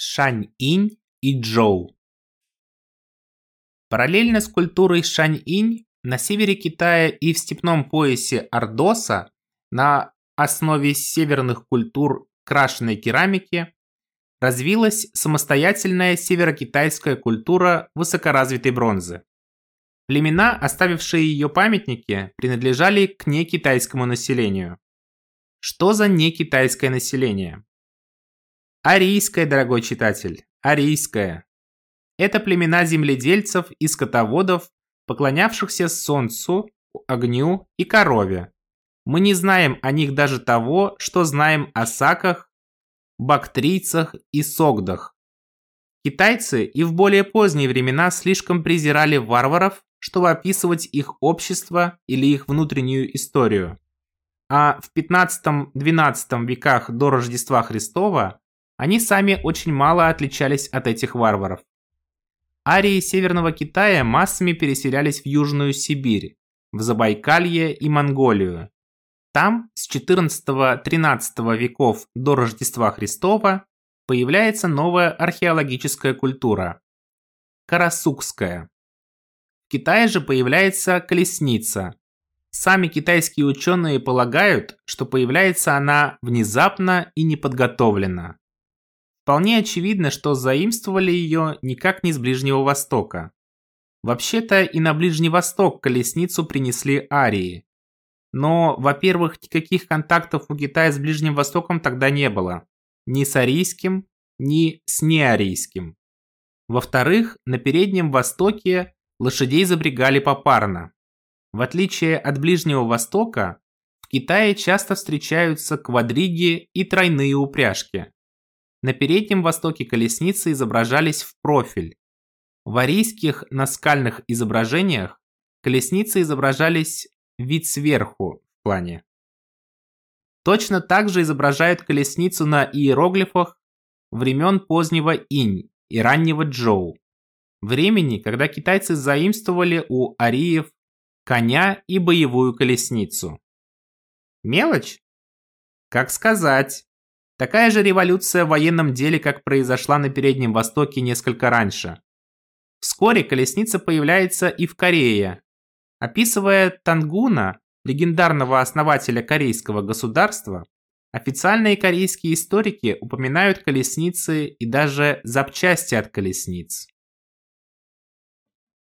Шань-инь и Джоу. Параллельно с культурой Шань-инь на севере Китая и в степном поясе Ордоса на основе северных культур крашеной керамики развилась самостоятельная северокитайская культура высокоразвитой бронзы. Племена, оставившие ее памятники, принадлежали к некитайскому населению. Что за некитайское население? Арийское, дорогой читатель, арийское. Это племена земледельцев и скотоводов, поклонявшихся солнцу, огню и корове. Мы не знаем о них даже того, что знаем о саках, бактрийцах и согдах. Китайцы и в более поздние времена слишком презирали варваров, чтобы описывать их общество или их внутреннюю историю. А в 15-12 веках до Рождества Христова они сами очень мало отличались от этих варваров. Арии Северного Китая массами переселялись в Южную Сибирь, в Забайкалье и Монголию. Там с 14-13 веков до Рождества Христова появляется новая археологическая культура – Карасукская. В Китае же появляется колесница. Сами китайские ученые полагают, что появляется она внезапно и неподготовленно. Вполне очевидно, что заимствовали ее никак не с Ближнего Востока. Вообще-то и на Ближний Восток колесницу принесли арии. Но, во-первых, никаких контактов у Китая с Ближним Востоком тогда не было. Ни с арийским, ни с неарийским. Во-вторых, на Переднем Востоке лошадей запрягали попарно. В отличие от Ближнего Востока, в Китае часто встречаются квадриги и тройные упряжки. На Переднем Востоке колесницы изображались в профиль. В арийских наскальных изображениях колесницы изображались вид сверху в плане. Точно так же изображают колесницу на иероглифах времен позднего инь и раннего джоу. Времени, когда китайцы заимствовали у ариев коня и боевую колесницу. Мелочь? Как сказать. Такая же революция в военном деле, как произошла на Переднем Востоке несколько раньше. Вскоре колесница появляется и в Корее. Описывая Тангуна, легендарного основателя корейского государства, официальные корейские историки упоминают колесницы и даже запчасти от колесниц.